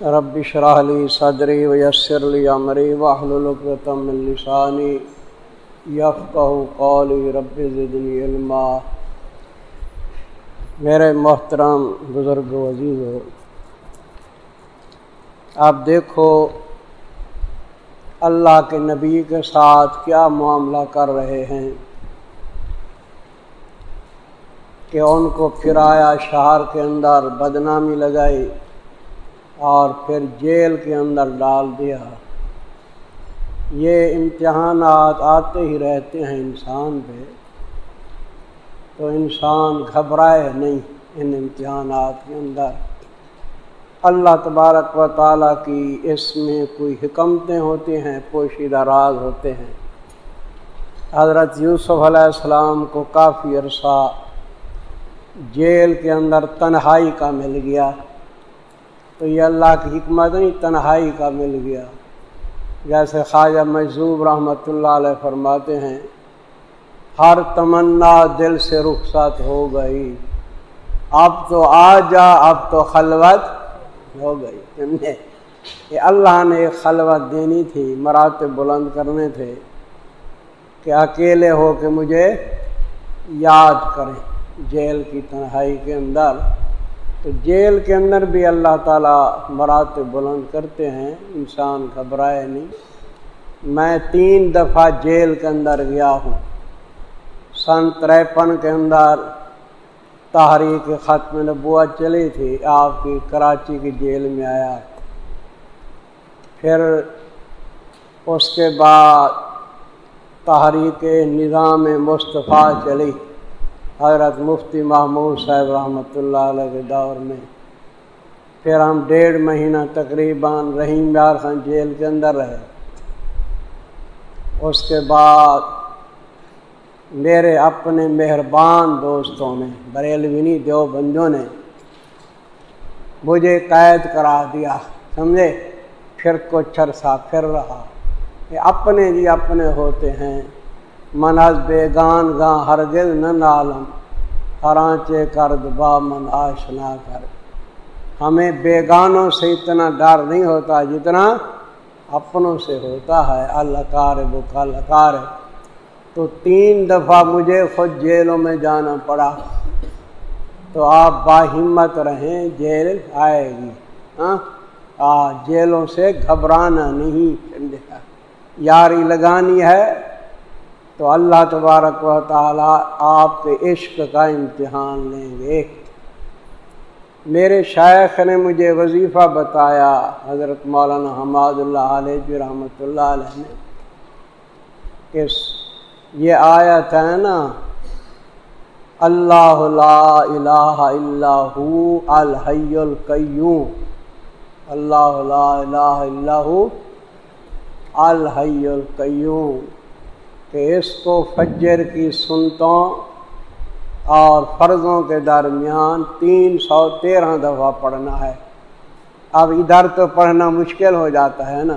رب اشرح لی صدری ویسر لی امری واحلل عقدۃ من لسانی یفقهوا قولی رب زدنی علما. میرے محترم بزرگ و عزیز ہو آپ دیکھو اللہ کے نبی کے ساتھ کیا معاملہ کر رہے ہیں کہ ان کو پھرایا شہر کے اندر بدنامی لگائی اور پھر جیل کے اندر ڈال دیا۔ یہ امتحانات آتے ہی رہتے ہیں انسان پہ، تو انسان گھبرائے نہیں ان امتحانات کے اندر۔ اللہ تبارک و تعالیٰ کی اس میں کوئی حکمتیں ہوتی ہیں، پوشیدہ راز ہوتے ہیں۔ حضرت یوسف علیہ السلام کو کافی عرصہ جیل کے اندر تنہائی کا مل گیا۔ تو یہ اللہ کی حکمت نہیں، تنہائی کا مل گیا۔ جیسے خواجہ مجذوب رحمۃ اللہ علیہ فرماتے ہیں، ہر تمنا دل سے رخصت ہو گئی۔ اب تو آ جا اب تو خلوت ہو گئی۔ کہ اللہ نے ایک خلوت دینی تھی، مراتب بلند کرنے تھے کہ اکیلے ہو کے مجھے یاد کریں، جیل کی تنہائی کے اندر۔ تو جیل کے اندر بھی اللہ تعالیٰ مراتب بلند کرتے ہیں، انسان گھبرائے نہیں۔ میں تین دفعہ جیل کے اندر گیا ہوں۔ سن تریپن کے اندر تحریک ختم نبوت چلی تھی، آپ کی کراچی کی جیل میں آیا۔ پھر اس کے بعد تحریک نظام مصطفیٰ چلی۔ حضرت مفتی محمود صاحب رحمۃ اللہ علیہ کے دور میں۔ پھر ہم ڈیڑھ مہینہ تقریباً رحیم یار خان جیل کے اندر رہے۔ اس کے بعد میرے اپنے مہربان دوستوں نے، بریلوینی دیو بندوں نے مجھے قید کرا دیا، سمجھے؟ پھر کچھ عرصہ پھر رہا۔ یہ اپنے جی اپنے ہوتے ہیں۔ منز بیگان گاں ہرگز نہ نالم ہرانچے کرد با من آشنا کر۔ ہمیں بیگانوں سے اتنا ڈر نہیں ہوتا جتنا اپنوں سے ہوتا ہے۔ اللہ کار بکا لکار تو تین دفعہ مجھے خود جیلوں میں جانا پڑا۔ تو آپ باہمت رہیں، جیل آئے گی۔ ہاں؟ جیلوں سے گھبرانا نہیں۔ یاری لگانی ہے۔ تو اللہ تبارک و تعالیٰ آپ کے عشق کا امتحان لیں گے۔ میرے شائخ نے مجھے وظیفہ بتایا، حضرت مولانا حماد اللہ علیہ جی رحمۃ اللہ علیہ نے، کہ یہ آیت ہے نا، اللہ لا الہ الا ہو، الحی القیوم۔ اللہ لا الہ الا ہو، الحی القیوم۔ کہ اس کو فجر کی سنتوں اور فرضوں کے درمیان تین سو تیرہ دفعہ پڑھنا ہے۔ اب ادھر تو پڑھنا مشکل ہو جاتا ہے نا۔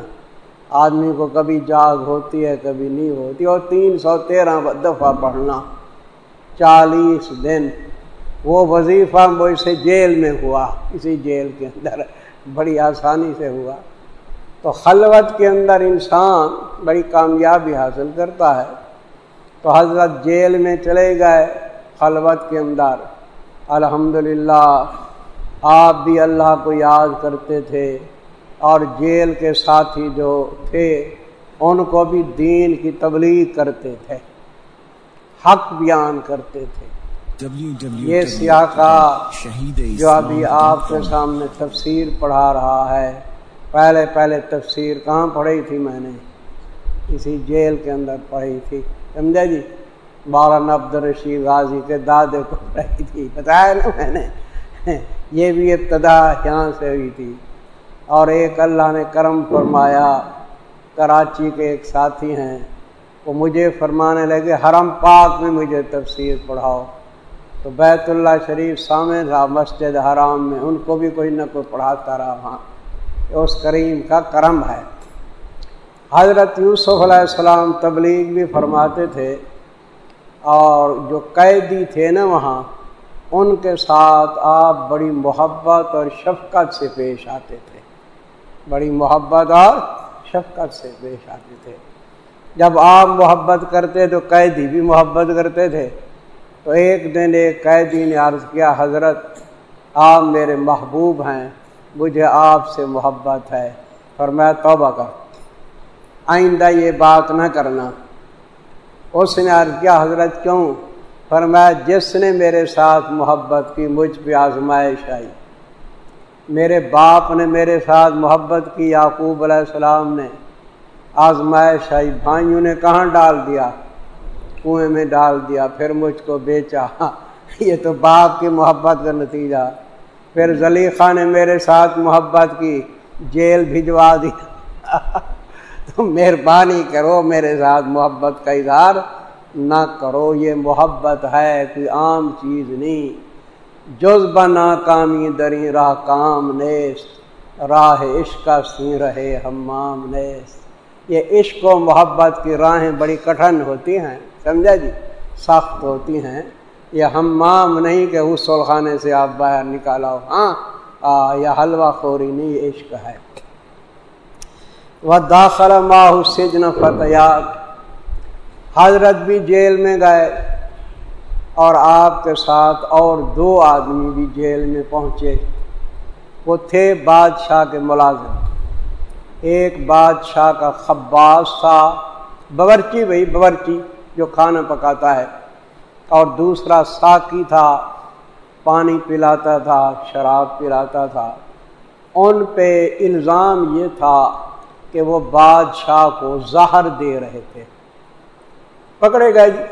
آدمی کو کبھی جاگ ہوتی ہے، کبھی نہیں ہوتی اور تین سو تیرہ دفعہ پڑھنا چالیس دن۔ وہ وظیفہ وہ اسے جیل میں ہوا، اسی جیل کے اندر، بڑی آسانی سے ہوا۔ تو خلوت کے اندر انسان بڑی کامیابی حاصل کرتا ہے۔ تو حضرت جیل میں چلے گئے خلوت کے اندر۔ الحمدللہ آپ بھی اللہ کو یاد کرتے تھے اور جیل کے ساتھی جو تھے ان کو بھی دین کی تبلیغ کرتے تھے حق بیان کرتے تھے۔ یہ سیاہ کا جو ابھی آپ کے سامنے تفسیر پڑھا رہا ہے پہلے پہلے تفسیر کہاں پڑھی تھی میں نے؟ اسی جیل کے اندر پڑھی تھی۔ سمجھا جی؟ مولانا عبد الرشید غازی کے دادے کو پڑھی تھی۔ بتایا نا میں نے؟ یہ بھی ابتدا یہاں سے ہوئی تھی۔ اور ایک اللہ نے کرم فرمایا، کراچی کے ایک ساتھی ہیں، وہ مجھے فرمانے لگے، حرم پاک میں مجھے تفسیر پڑھاؤ۔ تو بیت اللہ شریف سامنے تھا، مسجد حرام میں، ان کو بھی کوئی نہ کوئی پڑھاتا رہا وہاں۔ اس کریم کا کرم ہے۔ حضرت یوسف علیہ السلام تبلیغ بھی فرماتے تھے اور جو قیدی تھے نا وہاں، ان کے ساتھ آپ بڑی محبت اور شفقت سے پیش آتے تھے۔ بڑی محبت اور شفقت سے پیش آتے تھے۔ جب آپ محبت کرتے تو قیدی بھی محبت کرتے تھے۔ تو ایک دن ایک قیدی نے عرض کیا، حضرت، آپ میرے محبوب ہیں۔ مجھے آپ سے محبت ہے، اور میں توبہ کر آئندہ یہ بات نہ کرنا۔ اس نے عرض کیا، حضرت کیوں؟ فرمایا جس نے میرے ساتھ محبت کی، مجھ پہ آزمائش آئی۔ میرے باپ نے میرے ساتھ محبت کی، یعقوب علیہ السلام نے۔ آزمائش آئی، بھائیوں نے کہاں ڈال دیا؟ کنویں میں ڈال دیا، پھر مجھ کو بیچا۔ یہ تو باپ کی محبت کا نتیجہ۔ پھر زلیخا نے میرے ساتھ محبت کی، جیل بھجوا دی تو مہربانی کرو میرے ساتھ محبت کا اظہار نہ کرو، یہ محبت ہے، کوئی عام چیز نہیں۔ جز بنا کامی دری راہ کام نیست، راہ عشق کا سی رہے ہمام نیست۔ یہ عشق و محبت کی راہیں بڑی کٹھن ہوتی ہیں، سمجھا جی؟ سخت ہوتی ہیں۔ یہ ہمام نہیں کہ اس خانے سے آپ باہر نکالا ہو ہاں یہ حلوہ خوری نہیں، یہ عشق ہے۔ وہ داخلہ ماہ سجن فتحت حضرت بھی جیل میں گئے اور آپ کے ساتھ اور دو آدمی بھی جیل میں پہنچے۔ وہ تھے بادشاہ کے ملازم۔ ایک بادشاہ کا خباز تھا۔ باورچی بھائی باورچی جو کھانا پکاتا ہے۔ اور دوسرا ساکی تھا، پانی پلاتا تھا، شراب پلاتا تھا۔ ان پہ الزام یہ تھا کہ وہ بادشاہ کو زہر دے رہے تھے۔ پکڑے گئے جی۔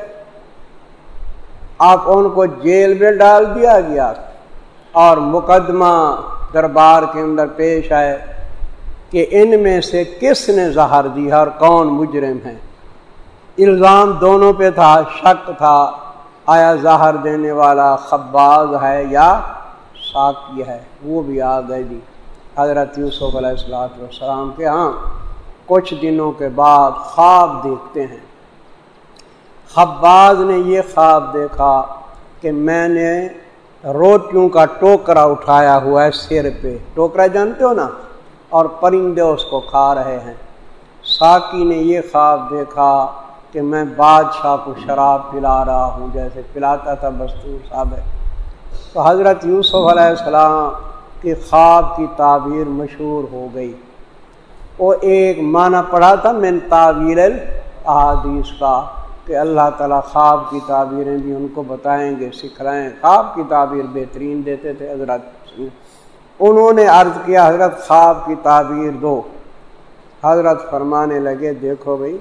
آپ ان کو جیل میں ڈال دیا گیا اور مقدمہ دربار کے اندر پیش آئے کہ ان میں سے کس نے زہر دیا اور کون مجرم ہے۔ الزام دونوں پہ تھا، شک تھا۔ آیا زہر دینے والا خباز ہے یا ساکی ہے؟ وہ بھی آ گئے جی۔ حضرت یوسف علیہ السلاۃ والسلام کے ہاں کچھ دنوں کے بعد خواب دیکھتے ہیں۔ خباز نے یہ خواب دیکھا کہ میں نے روٹیوں کا ٹوکرا اٹھایا ہوا ہے سر پہ۔ ٹوکرا جانتے ہو نا؟ اور پرندے اس کو کھا رہے ہیں۔ ساکی نے یہ خواب دیکھا کہ میں بادشاہ کو شراب پلا رہا ہوں، جیسے پلاتا تھا بستور صاحب تو حضرت یوسف علیہ السلام کہ خواب کی تعبیر مشہور ہو گئی۔ وہ ایک معنی پڑھا تھا میں تعبیر احادیث کا، کہ اللہ تعالیٰ خواب کی تعبیریں بھی ان کو بتائیں گے، سکھلائیں۔ خواب کی تعبیر بہترین دیتے تھے حضرت۔ انہوں نے عرض کیا، حضرت خواب کی تعبیر دو۔ حضرت فرمانے لگے، دیکھو بھائی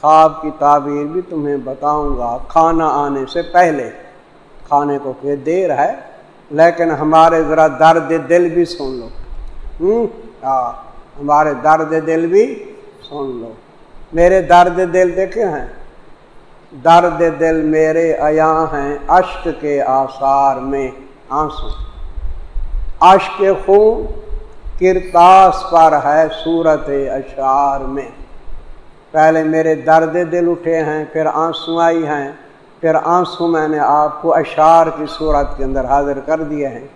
خواب کی تعبیر بھی تمہیں بتاؤں گا کھانا آنے سے پہلے۔ کھانے کو کہ دیر ہے، لیکن ہمارے ذرا درد دل بھی سن لو۔ ہوں؟ ہاں ہمارے درد دل بھی سن لو۔ میرے درد دل دیکھے ہیں؟ درد دل میرے ایا ہیں اشک کے آثار میں آنسو۔ اشک خون کرتاس پر ہے صورت اشعار میں۔ پہلے میرے درد دل اٹھے ہیں، پھر آنسو آئی ہیں۔ پھر آنسو میں نے آپ کو اشعار کی صورت کے اندر حاضر کر دیے ہیں۔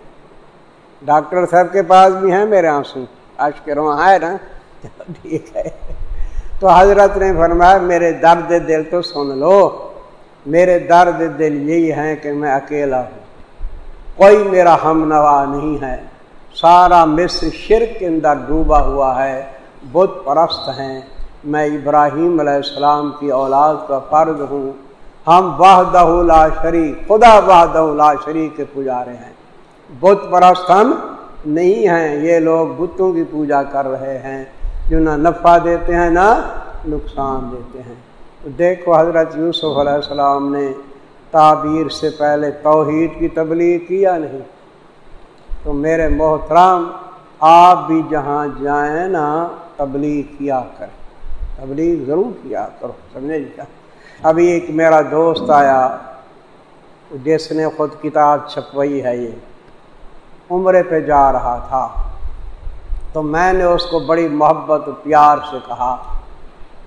ڈاکٹر صاحب کے پاس بھی ہیں میرے آنسو۔ آج کے رواں ہے نا۔ ٹھیک ہے۔ تو حضرت نے فرمایا، میرے درد دل تو سن لو۔ میرے درد دل یہی ہے کہ میں اکیلا ہوں۔ کوئی میرا ہم نوا نہیں ہے۔ سارا مصر شرک کے اندر ڈوبا ہوا ہے۔ بت پرست ہیں۔ میں ابراہیم علیہ السلام کی اولاد کا فرد ہوں۔ ہم واہدہ لا شریک، خدا واہدہ لا شریک کے پجارے ہیں۔ بت پرست ہم نہیں ہیں، یہ لوگ بتوں کی پوجا کر رہے ہیں۔ جو نہ نفع دیتے ہیں، نہ نقصان دیتے ہیں۔ تو دیکھو حضرت یوسف علیہ السلام نے تعبیر سے پہلے توحید کی تبلیغ کیا نہیں؟ تو میرے محترام آپ بھی جہاں جائیں نا، تبلیغ کیا کریں۔ تبلیغ ضرور کیا کرو، سمجھے جی ابھی ایک میرا دوست آیا جس نے خود کتاب چھپوئی ہے یہ، عمرے پہ جا رہا تھا۔ تو میں نے اس کو بڑی محبت و پیار سے کہا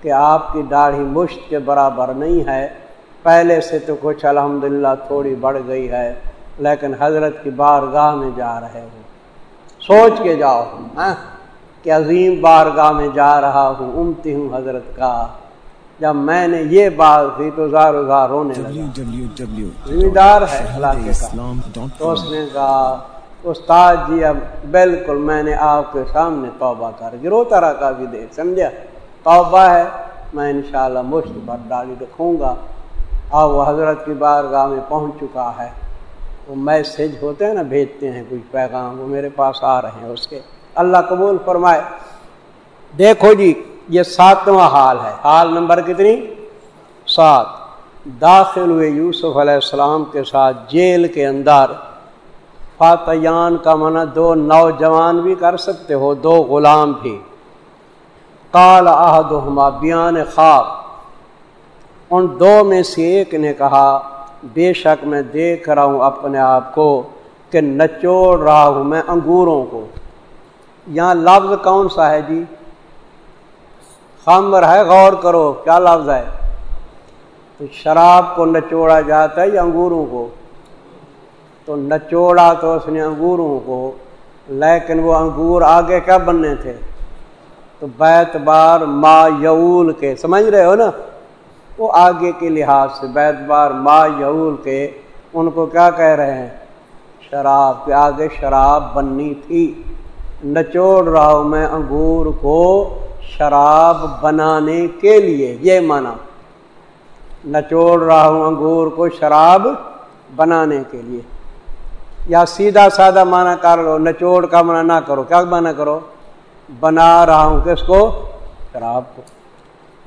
کہ آپ کی داڑھی مشت کے برابر نہیں ہے، پہلے سے تو کچھ الحمدللہ تھوڑی بڑھ گئی ہے، لیکن حضرت کی بارگاہ میں جا رہے ہو۔ سوچ کے جاؤ ہاں؟ کہ عظیم بارگاہ میں جا رہا ہوں، امتی ہوں حضرت کا۔ جب میں نے یہ بات کی تو زار زار ہونے ذمہ دار ہے تو اس نے کہا، استاد جی اب بالکل میں نے آپ کے سامنے توبہ کر گرو طرح کا بھی دے سمجھا؟ توبہ ہے، میں انشاءاللہ مشت پر ڈالی رکھوں گا۔ اب وہ حضرت کی بارگاہ میں پہنچ چکا ہے۔ وہ میسج ہوتے ہیں نا، بھیجتے ہیں، کچھ پیغام وہ میرے پاس آ رہے ہیں اس کے۔ اللہ قبول فرمائے۔ دیکھو جی یہ ساتواں حال ہے۔ حال نمبر کتنی؟ سات۔ داخل ہوئے یوسف علیہ السلام کے ساتھ جیل کے اندر۔ فاتحان کا منع دو نوجوان بھی کر سکتے ہو، دو غلام بھی۔ کال آہدما بیان خواب۔ ان دو میں سے ایک نے کہا، بے شک میں دیکھ رہا ہوں اپنے آپ کو کہ نچوڑ رہا ہوں میں انگوروں کو۔ یہاں لفظ کون سا ہے جی؟ خمر ہے، غور کرو، کیا لفظ ہے؟ تو شراب کو نچوڑا جاتا ہے یا انگوروں کو؟ تو نچوڑا تو اس نے انگوروں کو، لیکن وہ انگور آگے کیا بننے تھے؟ تو بیت بار ما یول کے، سمجھ رہے ہو نا؟ وہ آگے کے لحاظ سے، بیت بار ما یول کے، ان کو کیا کہہ رہے ہیں؟ شراب کے آگے شراب بننی تھی۔ نچوڑ رہا ہوں میں انگور کو شراب بنانے کے لیے، یہ مانا نچوڑ رہا ہوں انگور کو شراب بنانے کے لیے۔ یا سیدھا سادہ مانا کر لو، نچوڑ کا منع نہ کرو۔ کیا مانا کرو؟ بنا رہا ہوں کس کو؟ شراب کو۔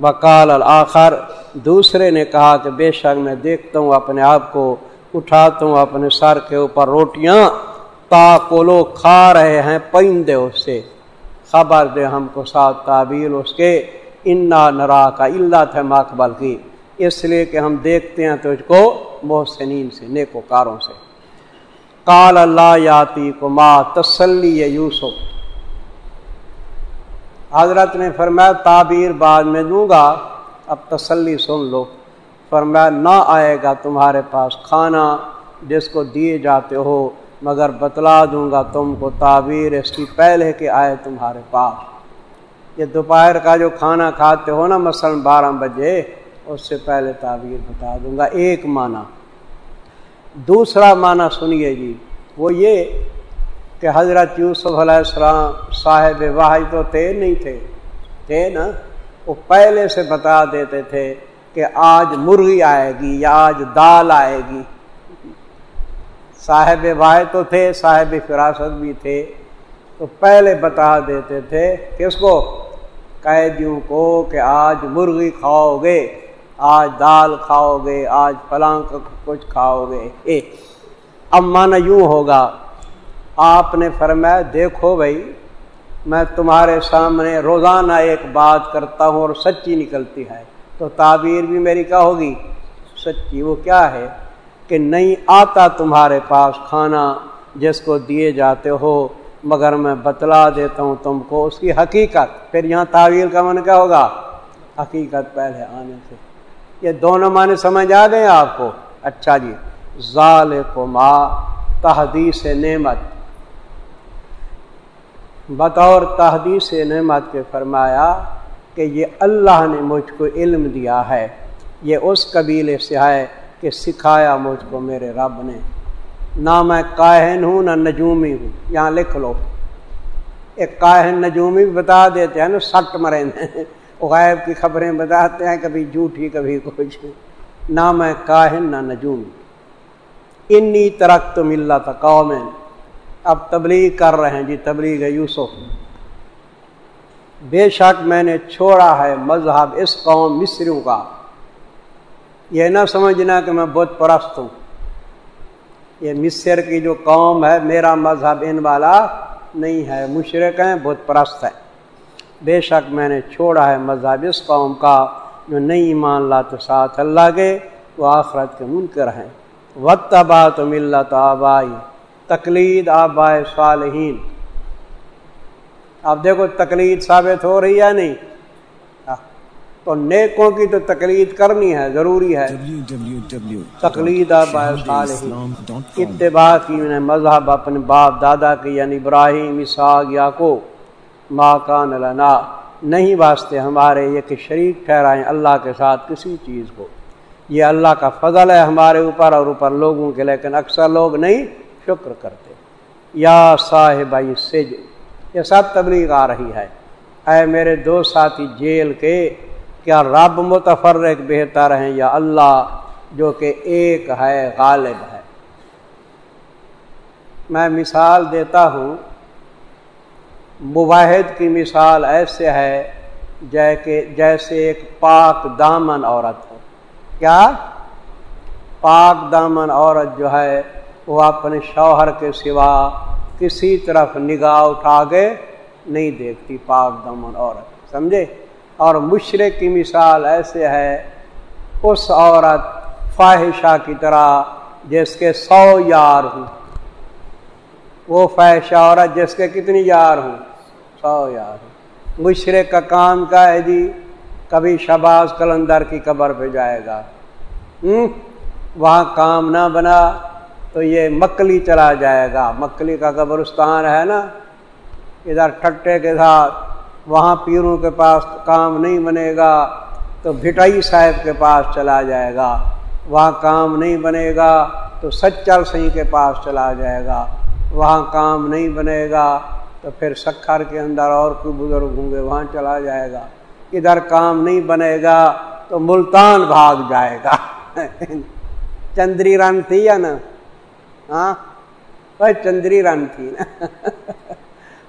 بکال الآخر، دوسرے نے کہا کہ بے شک میں دیکھتا ہوں، اپنے آپ کو اٹھاتا ہوں، اپنے سر کے اوپر روٹیاں تا کو لو کھا رہے ہیں پئندے اس سے۔ خبر دے ہم کو ساتھ تعبیر اس کے۔ انا نرا کا اللہ تھے ماقبل کی۔ اس لیے کہ ہم دیکھتے ہیں تو اس کو محسنین سے نیکو کاروں سے۔ کال اللہ یاتی کو ماں تسلی یوسف۔ حضرت نے فرمایا، تعبیر بعد میں دوں گا۔ اب تسلی سن لو۔ فرمایا، نہ آئے گا تمہارے پاس کھانا جس کو دیے جاتے ہو۔ مگر بتلا دوں گا تم کو تعبیر اس کی پہلے کے آئے تمہارے پاس۔ یہ دوپہر کا جو کھانا کھاتے ہو نا مثلا بارہ بجے، اس سے پہلے تعبیر بتا دوں گا۔ ایک معنی۔ دوسرا معنی سنیے جی وہ یہ کہ حضرت یوسف علیہ السلام صاحب واحد تو تھے نہیں تھے۔ تھے نا۔ وہ پہلے سے بتا دیتے تھے کہ آج مرغی آئے گی یا آج دال آئے گی۔ صاحب واحد تو تھے، صاحب فراست بھی تھے۔ تو پہلے بتا دیتے تھے کس کو؟ قیدیوں کو کہ آج مرغی کھاؤ گے، آج دال کھاؤ گے، آج فلاں کچھ کھاؤ گے۔ اے اب مانا یوں ہوگا۔ آپ نے فرمایا، دیکھو بھائی، میں تمہارے سامنے روزانہ ایک بات کرتا ہوں اور سچی نکلتی ہے۔ تو تعبیر بھی میری کیا ہوگی؟ سچی وہ کیا ہے؟ کہ نہیں آتا تمہارے پاس کھانا جس کو دیے جاتے ہو، مگر میں بتلا دیتا ہوں تم کو اس کی حقیقت۔ پھر یہاں تعویر کا من کیا ہوگا؟ حقیقت پہلے آنے سے۔ یہ دونوں معنی سمجھ آ گئے آپ کو؟ اچھا جی۔ ظال کو ماں تحدیث نعمت۔ بطور تحدیث نعمت کے فرمایا کہ یہ اللہ نے مجھ کو علم دیا ہے۔ یہ اس قبیلے سے ہے کہ سکھایا مجھ کو میرے رب نے۔ نہ میں کاہن ہوں، نہ نجومی ہوں۔ یہاں لکھ لو۔ ایک کاہن نجومی بھی بتا دیتے ہیں نا، سٹ مرے غائب کی خبریں بتاتے ہیں، کبھی جھوٹھی، کبھی کچھ۔ نہ میں کاہن، نہ نجومی۔ انی ترک تو ملا تھا قوم اب تبلیغ کر رہے ہیں۔ جی تبلیغ ہے یوسف۔ بے شک میں نے چھوڑا ہے مذہب اس قوم مصریوں کا۔ یہ نہ سمجھنا کہ میں بت پرست ہوں۔ یہ مصر کی جو قوم ہے، میرا مذہب ان والا نہیں ہے۔ مشرق ہیں بت پرست ہے بے شک میں نے چھوڑا ہے مذہب اس قوم کا جو نہیں ایمان لاتے، ساتھ اللہ کے وہ آخرت کے منکر ہیں۔ وقت بات ملت آبائی تقلید آبائے صالحین۔ اب دیکھو تقلید ثابت ہو رہی ہے نہیں؟ تو نیکوں کی تو تقلید کرنی ہے ضروری ہے۔ تقلید اتباع کی انہیں مذہب اپنے باپ دادا کی یعنی ابراہیم اساق یا کو ماں کان لنا۔ نہیں واسطے ہمارے یہ کہ شریک ٹھہرائیں اللہ کے ساتھ کسی چیز کو۔ یہ اللہ کا فضل ہے ہمارے اوپر اور اوپر لوگوں کے لیکن اکثر لوگ نہیں شکر کرتے۔ یا صاحب سج یہ سب تبلیغ آ رہی ہے۔ اے میرے دو ساتھی جیل کے کیا رب متفرق بہتر ہیں یا اللہ جو کہ ایک ہے، غالب ہے؟ میں مثال دیتا ہوں۔ مباحد کی مثال ایسے ہے جیسے ایک پاک دامن عورت ہو۔ کیا؟ پاک دامن عورت جو ہے، وہ اپنے شوہر کے سوا کسی طرف نگاہ اٹھا کے نہیں دیکھتی پاک دامن عورت، سمجھے؟ اور مشرق کی مثال ایسے ہے، اس عورت فواہشہ کی طرح جس کے سو یار ہوں۔ وہ فواہشہ عورت جس کے کتنی یار ہوں؟ سو یار ہوں۔ مشرق کا کام کا ہے جی؟ کبھی شباز کلندر کی قبر پہ جائے گا۔ وہاں کام نہ بنا تو یہ مکلی چلا جائے گا۔ مکلی کا قبرستان ہے نا؟ ادھر ٹھٹے کے ساتھ وہاں پیروں کے پاس کام نہیں بنے گا تو بھٹائی صاحب کے پاس چلا جائے گا۔ وہاں کام نہیں بنے گا تو سچل سی کے پاس چلا جائے گا۔ وہاں کام نہیں بنے گا تو پھر سکھر کے اندر اور کوئی بزرگ ہوں گے، وہاں چلا جائے گا۔ ادھر کام نہیں بنے گا تو ملتان بھاگ جائے گا۔ چندری رن تھی یا نا ہاں؟ چندری رن تھی۔ نا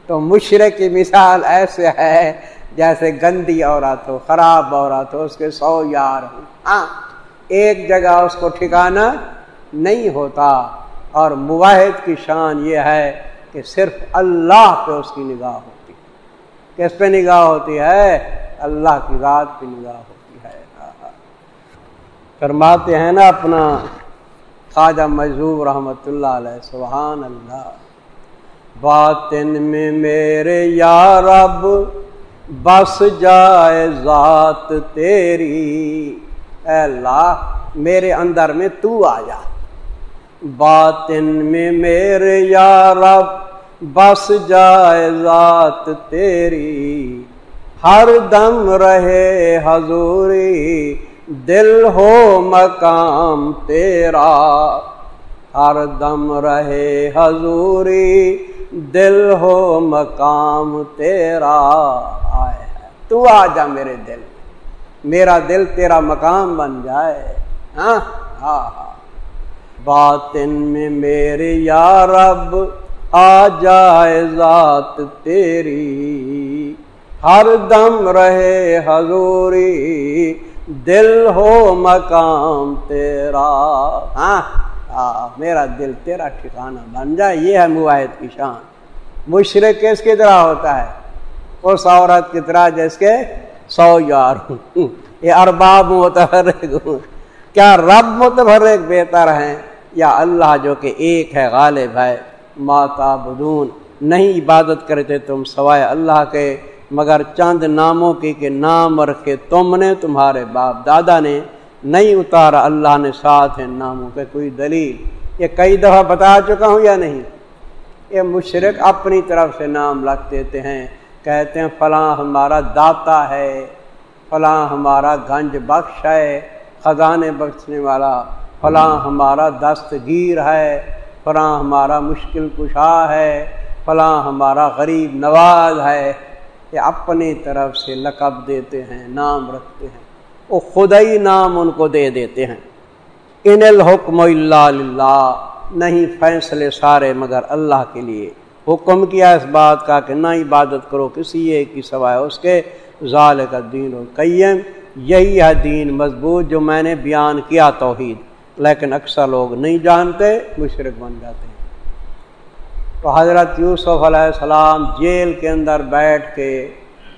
تو مشرق کی مثال ایسے ہے جیسے گندی عورت ہو خراب عورت ہو اس کے سو یار ہو ہاں ایک جگہ اس کو ٹھکانا نہیں ہوتا۔ اور مواحد کی شان یہ ہے کہ صرف اللہ پہ اس کی نگاہ ہوتی۔ کس پہ نگاہ ہوتی ہے؟ اللہ کی ذات پہ نگاہ ہوتی ہے۔ فرماتے ہیں نا اپنا خواجہ مجذوب رحمۃ اللہ علیہ، سبحان اللہ۔ باطن میں میرے یا رب، بس جائے ذات تیری۔ اے اللہ، میرے اندر میں تو آ جا باطن میں میرے یا رب، بس جائے ذات تیری۔ ہر دم رہے حضوری، دل ہو مقام تیرا۔ ہر دم رہے حضوری دل ہو مقام تیرا آئے تو آ جا میرے دل۔ میرا دل تیرا مقام بن جائے۔ ہاں؟ ہاں ہاں۔ باطن میں میرے یا رب آ جائے ذات تیری۔ ہر دم رہے حضوری۔ دل ہو مقام تیرا۔ ہاں؟ میرا دل تیرا ٹھکانا بن جائے، یہ ہے مواحد کی شان۔ مشرق کس کی طرح ہوتا ہے؟ اس عورت کی طرح جس کے سو یار ہوں۔ یہ ارباب متحرک ہوں۔ کیا رب متحرک بہتر ہیں؟ یا اللہ جو کہ ایک ہے، غالب ہے۔ ماتا بدون نہیں عبادت کرتے تم سوائے اللہ کے، مگر چند ناموں کی کہ نام رکھے تم نے، تمہارے باپ دادا نے۔ نہیں اتارا، اللہ نے ساتھ ان ناموں پہ کوئی دلیل۔ یہ کئی دفعہ بتا چکا ہوں یا نہیں؟ یہ مشرق اپنی طرف سے نام رکھ دیتے ہیں، کہتے ہیں فلاں ہمارا داتا ہے، فلاں ہمارا گنج بخش ہے، خزانے بخشنے والا، فلاں ہمارا دستگیر ہے، فلاں ہمارا مشکل کشا ہے، فلاں ہمارا غریب نواز ہے۔ یہ اپنی طرف سے لقب دیتے ہیں، نام رکھتے ہیں۔ وہ خدا ہی نام ان کو دے دیتے ہیں۔ ان الحکم اللہ نہیں فیصلے سارے مگر اللہ کے لیے۔ حکم کیا اس بات کا کہ نہ عبادت کرو کسی ایک کی سوائے اس کے۔ ظال کا دین و قیم یہی ہے دین مضبوط جو میں نے بیان کیا توحید۔ لیکن اکثر لوگ نہیں جانتے مشرق بن جاتے ہیں۔ تو حضرت یوسف علیہ السلام جیل کے اندر بیٹھ کے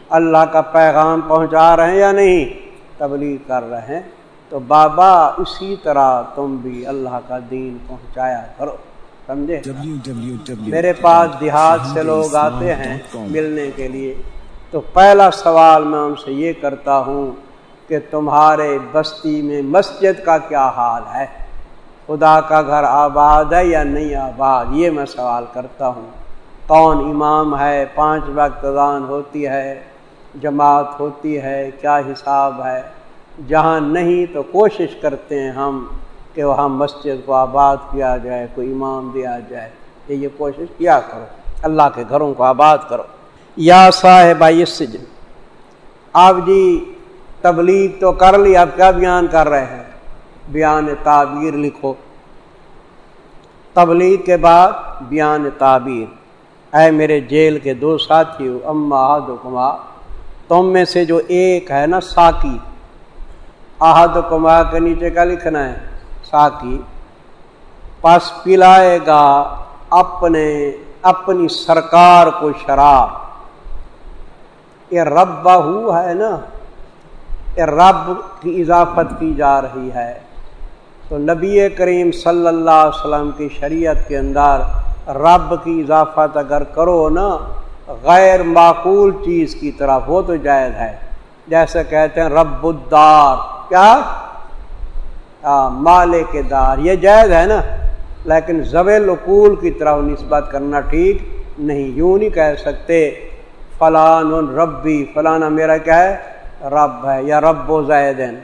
اللہ کا پیغام پہنچا رہے ہیں یا نہیں؟ تبلیغ کر رہے ہیں تو بابا اسی طرح تم بھی اللہ کا دین پہنچایا کرو سمجھے؟ میرے پاس دیہات سے لوگ آتے ہیں ملنے کے لیے تو پہلا سوال میں ان سے یہ کرتا ہوں کہ تمہارے بستی میں مسجد کا کیا حال ہے؟ خدا کا گھر آباد ہے یا نہیں آباد؟ یہ میں سوال کرتا ہوں۔ کون امام ہے؟ پانچ وقت اذان ہوتی ہے۔ جماعت ہوتی ہے، کیا حساب ہے؟ جہاں نہیں تو کوشش کرتے ہیں ہم کہ وہاں مسجد کو آباد کیا جائے، کوئی امام دیا جائے۔ یہ یہ کوشش کیا کرو، اللہ کے گھروں کو آباد کرو۔ یا صاحب سجن آپ جی تبلیغ تو کر لی اب کیا بیان کر رہے ہیں؟ بیان تعبیر لکھو۔ تبلیغ کے بعد بیان تعبیر۔ اے میرے جیل کے دو ساتھی ہو اما احد کما تم میں سے جو ایک ہے نا ساکی احد کما کے نیچے کا لکھنا ہے؟ ساکی پس پلائے گا اپنے، اپنی سرکار کو شراب۔ یہ رب بہو ہے نا۔ یہ رب کی اضافت کی جا رہی ہے۔ تو نبی کریم صلی اللہ علیہ وسلم کی شریعت کے اندر رب کی اضافت اگر کرو نا غیر معقول چیز کی طرف وہ تو جائز ہے۔ جیسے کہتے ہیں رب الدار۔ کیا؟ مالے کے دار۔ یہ جائز ہے نا۔ لیکن زویل اقول کی طرف نسبت کرنا ٹھیک نہیں، یوں نہیں کہہ سکتے فلان ربی، فلانا میرا کیا ہے؟ رب ہے یا رب و زیدن۔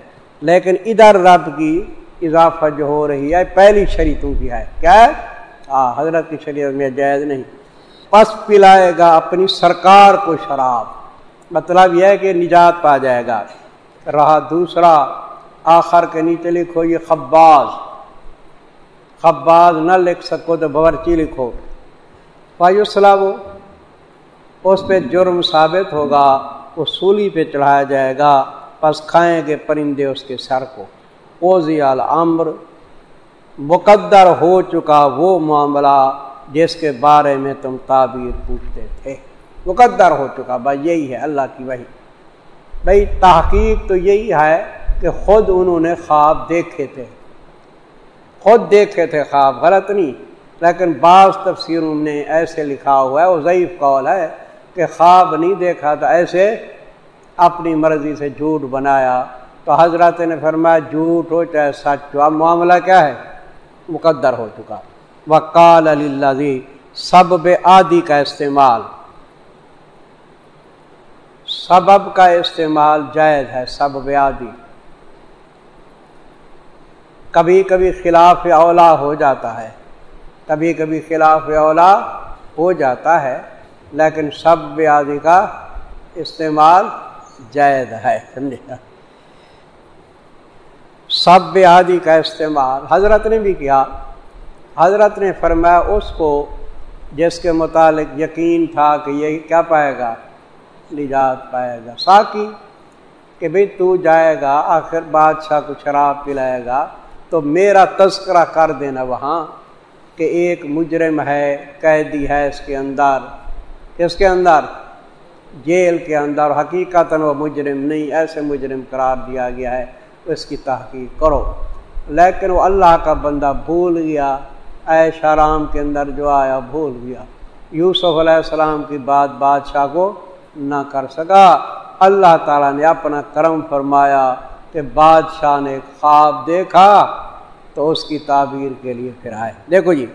لیکن ادھر رب کی اضافہ جو ہو رہی ہے، پہلی شریتوں کی ہے۔ کیا؟ ہے ہاں حضرت کی شریعت میں جائز نہیں۔ پس پلائے گا اپنی سرکار کو شراب۔ مطلب یہ ہے کہ نجات پا جائے گا۔ رہا دوسرا، آخر کے نیچے لکھو یہ خباز۔ خباز نہ لکھ سکو تو باورچی لکھو۔ پائیو وہ اس پہ جرم ثابت ہوگا وہ سولی پہ چڑھایا جائے گا۔ پس کھائیں گے پرندے اس کے سر کو۔ اوزی العمر مقدر ہو چکا وہ معاملہ۔ جس کے بارے میں تم تعبیر پوچھتے تھے۔ مقدر ہو چکا بھائی یہی ہے، اللہ کی وہی بھائی تحقیق تو یہی ہے کہ خود انہوں نے خواب دیکھے تھے۔ خود دیکھے تھے خواب، غلط نہیں۔ لیکن بعض تفسیروں نے ایسے لکھا ہوا ہے، وہ ضعیف قول ہے کہ خواب نہیں دیکھا تھا۔ ایسے اپنی مرضی سے جھوٹ بنایا۔ تو حضرت نے فرمایا، جھوٹ ہو چاہے سچ ہو۔ اب معاملہ کیا ہے؟ مقدر ہو چکا۔ وکال علی سبب آدی کا استعمال۔ سبب کا استعمال جائز ہے، سبب آدی کبھی کبھی خلاف اولا ہو جاتا ہے۔ کبھی کبھی خلاف اولا ہو جاتا ہے، لیکن سب آدی کا استعمال جائز ہے۔ سمجھے سب آدی کا استعمال، حضرت نے بھی کیا۔ حضرت نے فرمایا، اس کو جس کے متعلق یقین تھا کہ یہ کیا پائے گا؟ نجات پائے گا۔ ساکی کہ بھئی تو جائے گا، آخر بادشاہ کو شراب پلائے گا، تو میرا تذکرہ کر دینا وہاں کہ ایک مجرم ہے، قیدی ہے اس کے اندر۔ اس کے اندر؟ جیل کے اندر۔ حقیقت وہ مجرم نہیں، ایسے مجرم قرار دیا گیا ہے، اس کی تحقیق کرو۔ لیکن وہ اللہ کا بندہ بھول گیا۔ اے شارام کے اندر جو آیا بھول گیا۔ یوسف علیہ السلام کی بات بادشاہ کو نہ کر سکا۔ اللہ تعالیٰ نے اپنا کرم فرمایا کہ بادشاہ نے خواب دیکھا تو اس کی تعبیر کے لیے پھر آئے۔ دیکھو جی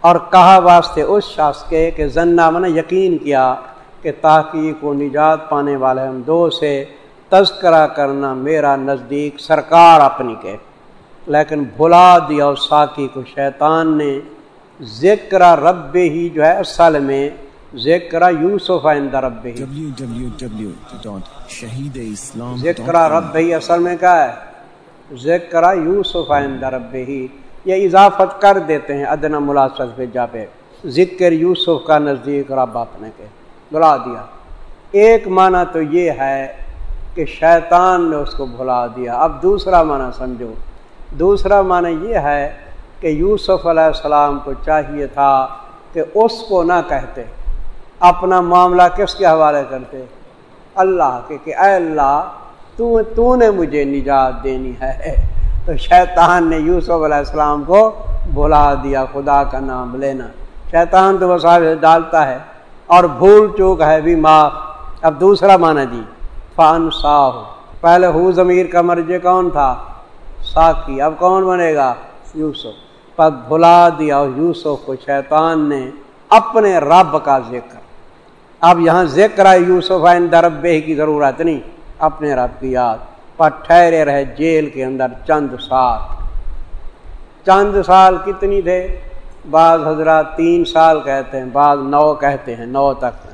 اور کہا واسطے اس شخص کے کہ ذنا من یقین کیا کہ تحقیق و نجات پانے والے ہم دو سے تذکرہ کرنا میرا نزدیک سرکار اپنی کے لیکن بھلا دیا اس ساکی کو شیطان نے۔ ذکر رب ہی جو ہے اصل میں ذکر یوسف رب ہی۔ ذکر رب ہی اصل میں کیا ہے؟ ذکر یوسف رب ہی۔ یہ اضافت کر دیتے ہیں ادنا ملاسط پہ جا پہ۔ ذکر یوسف کا نزدیک رب اپنے کے۔ بلا دیا۔ ایک معنی تو یہ ہے کہ شیطان نے اس کو بھلا دیا۔ اب دوسرا معنی سمجھو۔ دوسرا معنی یہ ہے کہ یوسف علیہ السلام کو چاہیے تھا کہ اس کو نہ کہتے، اپنا معاملہ کس کے حوالے کرتے؟ اللہ کے کہ اے اللہ، تو تو نے مجھے نجات دینی ہے۔ تو شیطان نے یوسف علیہ السلام کو بلا دیا، خدا کا نام لینا۔ شیطان تو وسا ڈالتا ہے اور بھول چوک ہے، بھی معاف۔ اب دوسرا مانا جی فان صاح پہلے ہو ضمیر کا مرجے کون تھا؟ ساکی۔ اب کون بنے گا؟ یوسف۔ پر بھلا دیا یوسف کو شیطان نے اپنے رب کا ذکر۔ اب یہاں ذکر ہے یوسف دربے کی ضرورت نہیں، اپنے رب کی یاد۔ پر ٹھہرے رہے جیل کے اندر چند سال۔ چند سال کتنی تھے بعض حضرات تین سال کہتے ہیں، بعض نو کہتے ہیں، نو تک۔